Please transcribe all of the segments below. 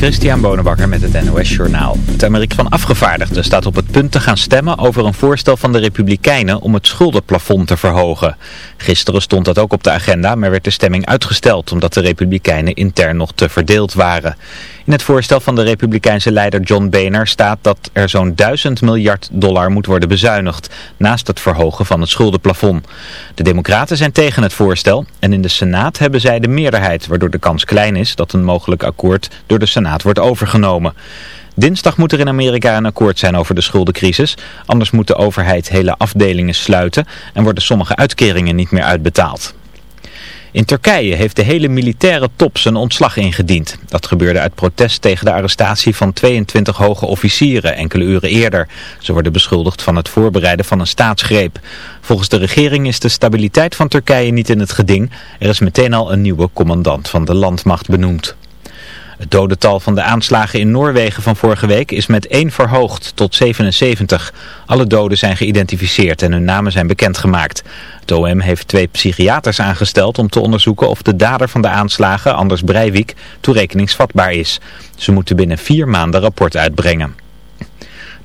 Christian Bonenbakker met het NOS Journaal. Het Amerika van Afgevaardigden staat op het punt te gaan stemmen over een voorstel van de Republikeinen om het schuldenplafond te verhogen. Gisteren stond dat ook op de agenda, maar werd de stemming uitgesteld omdat de Republikeinen intern nog te verdeeld waren. In het voorstel van de Republikeinse leider John Boehner staat dat er zo'n 1000 miljard dollar moet worden bezuinigd, naast het verhogen van het schuldenplafond. De Democraten zijn tegen het voorstel en in de Senaat hebben zij de meerderheid, waardoor de kans klein is dat een mogelijk akkoord door de Senaat wordt overgenomen. Dinsdag moet er in Amerika een akkoord zijn over de schuldencrisis. Anders moet de overheid hele afdelingen sluiten en worden sommige uitkeringen niet meer uitbetaald. In Turkije heeft de hele militaire top zijn ontslag ingediend. Dat gebeurde uit protest tegen de arrestatie van 22 hoge officieren enkele uren eerder. Ze worden beschuldigd van het voorbereiden van een staatsgreep. Volgens de regering is de stabiliteit van Turkije niet in het geding. Er is meteen al een nieuwe commandant van de landmacht benoemd. Het dodental van de aanslagen in Noorwegen van vorige week is met één verhoogd tot 77. Alle doden zijn geïdentificeerd en hun namen zijn bekendgemaakt. Het OM heeft twee psychiaters aangesteld om te onderzoeken of de dader van de aanslagen, Anders Breivik, toerekeningsvatbaar is. Ze moeten binnen vier maanden rapport uitbrengen.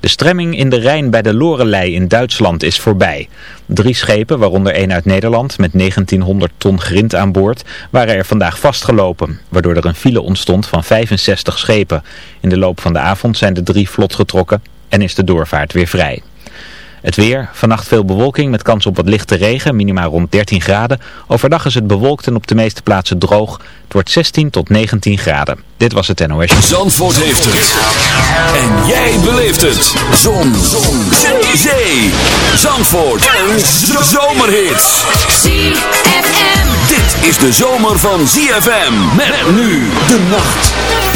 De stremming in de Rijn bij de Lorelei in Duitsland is voorbij. Drie schepen, waaronder één uit Nederland met 1900 ton grind aan boord, waren er vandaag vastgelopen, waardoor er een file ontstond van 65 schepen. In de loop van de avond zijn de drie vlot getrokken en is de doorvaart weer vrij. Het weer, vannacht veel bewolking met kans op wat lichte regen, minimaal rond 13 graden. Overdag is het bewolkt en op de meeste plaatsen droog. Het wordt 16 tot 19 graden. Dit was het NOS. Zandvoort heeft het. En jij beleeft het. Zon. Zon. Zee. Zee. Zandvoort. Een zomerhit. ZFM. Dit is de zomer van ZFM. Met nu de nacht.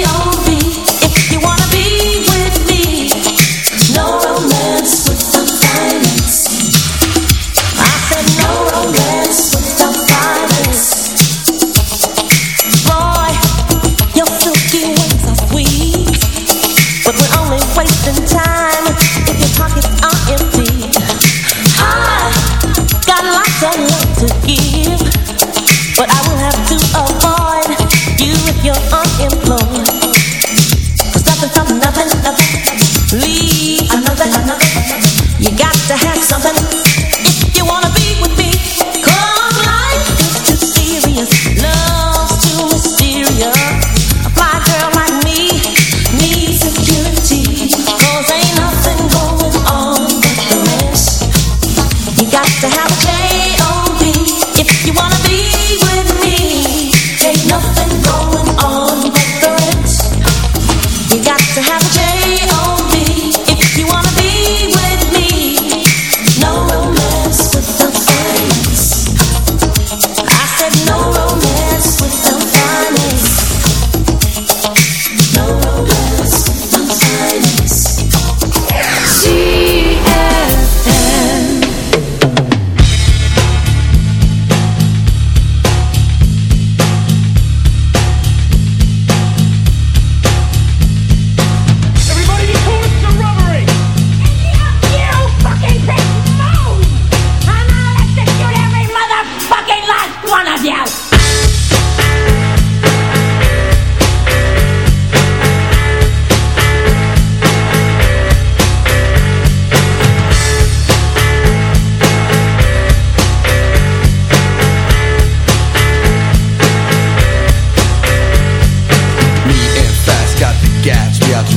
we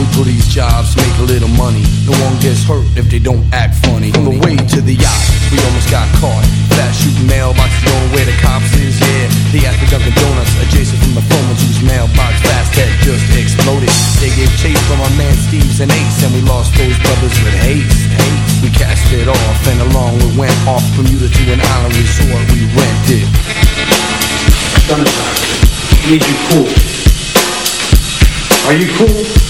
we do these jobs, make a little money. No one gets hurt if they don't act funny. On the way to the yacht, we almost got caught. Fast shooting mailboxes, knowing where the cops is, yeah. They at the Dunkin' Donuts, adjacent from the phone whose mailbox fast had just exploded. They gave chase from our man Steve's and Ace, and we lost those brothers with haste. We cast it off, and along we went off from Utah to an island resort we rented. Thunderstruck, need you cool. Are you cool?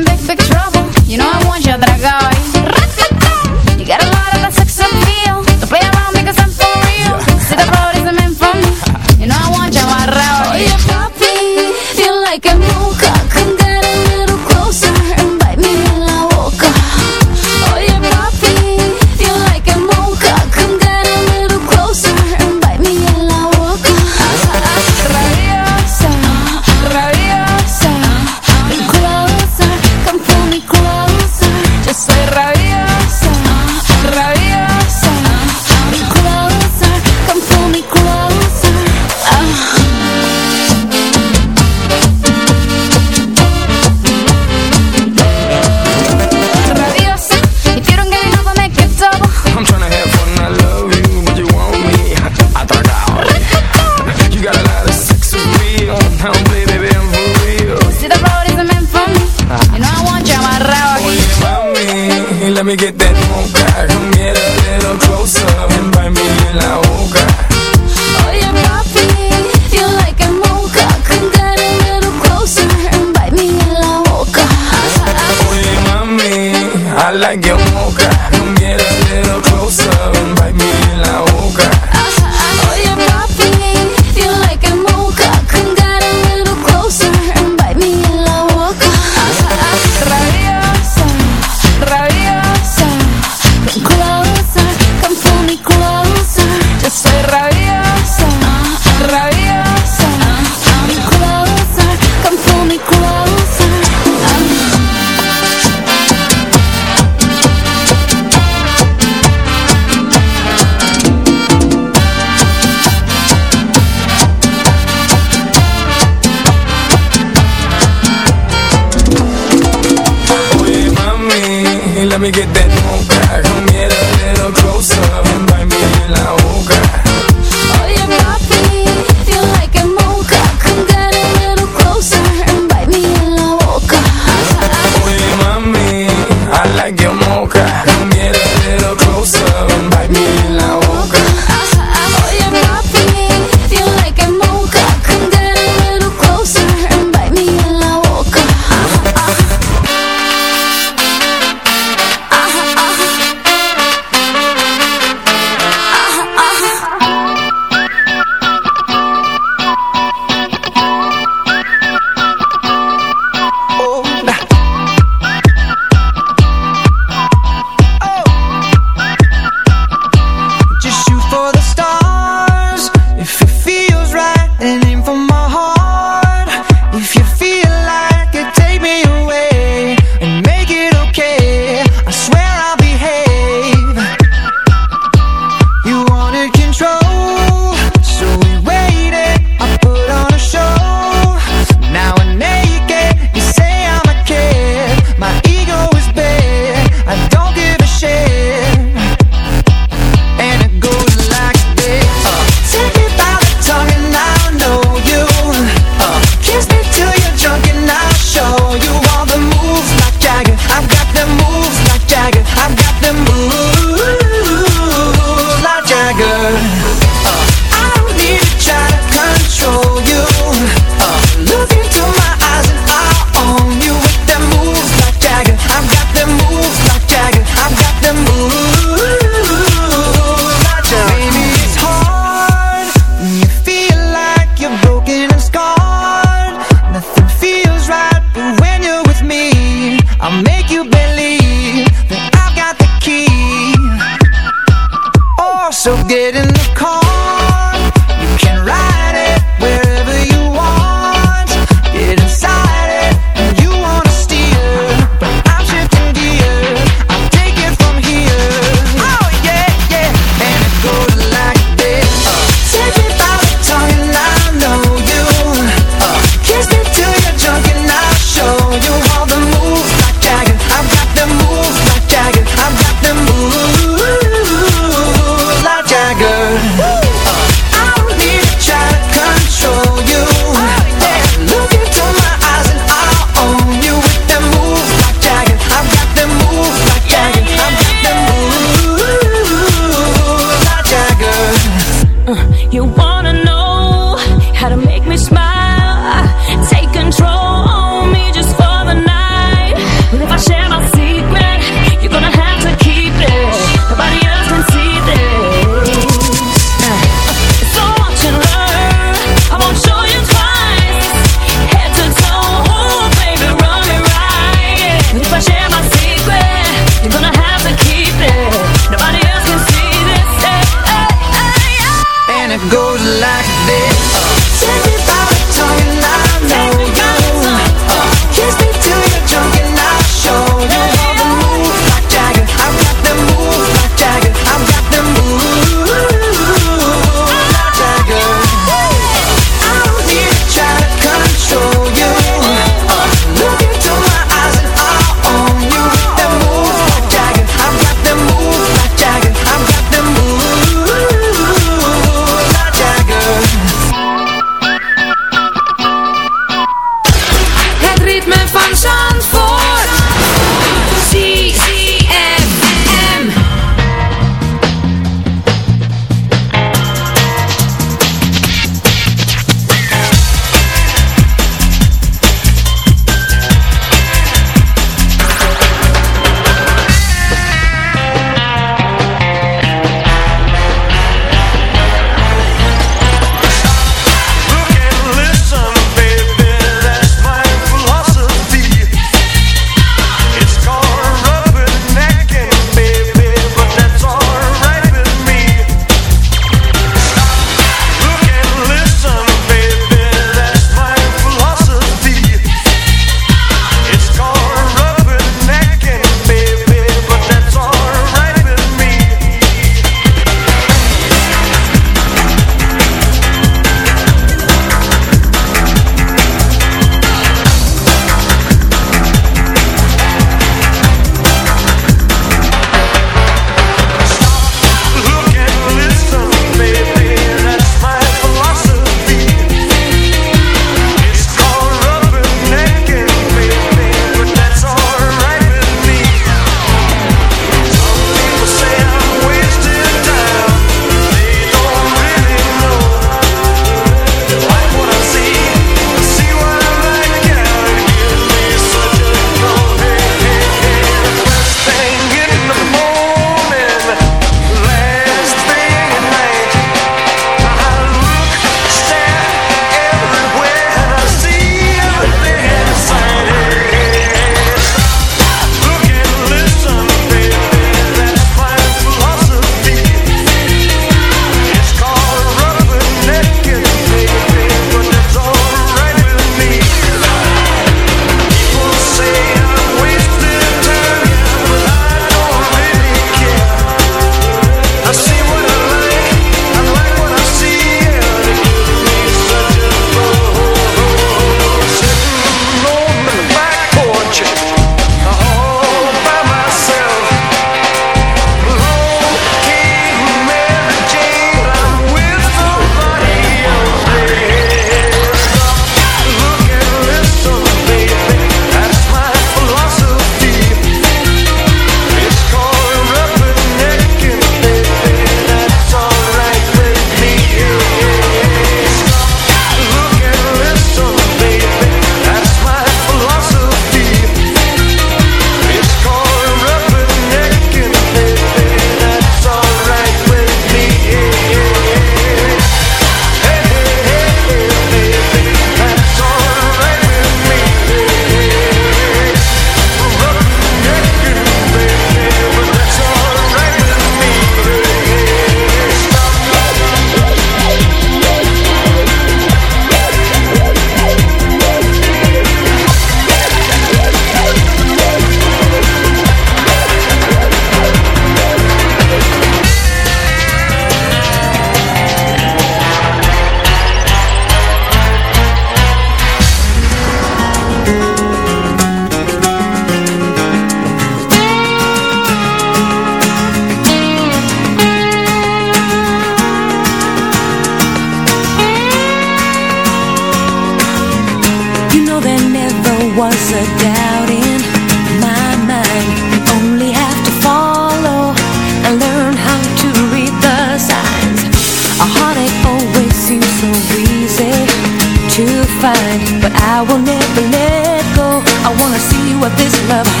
love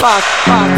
Fuck? fuck?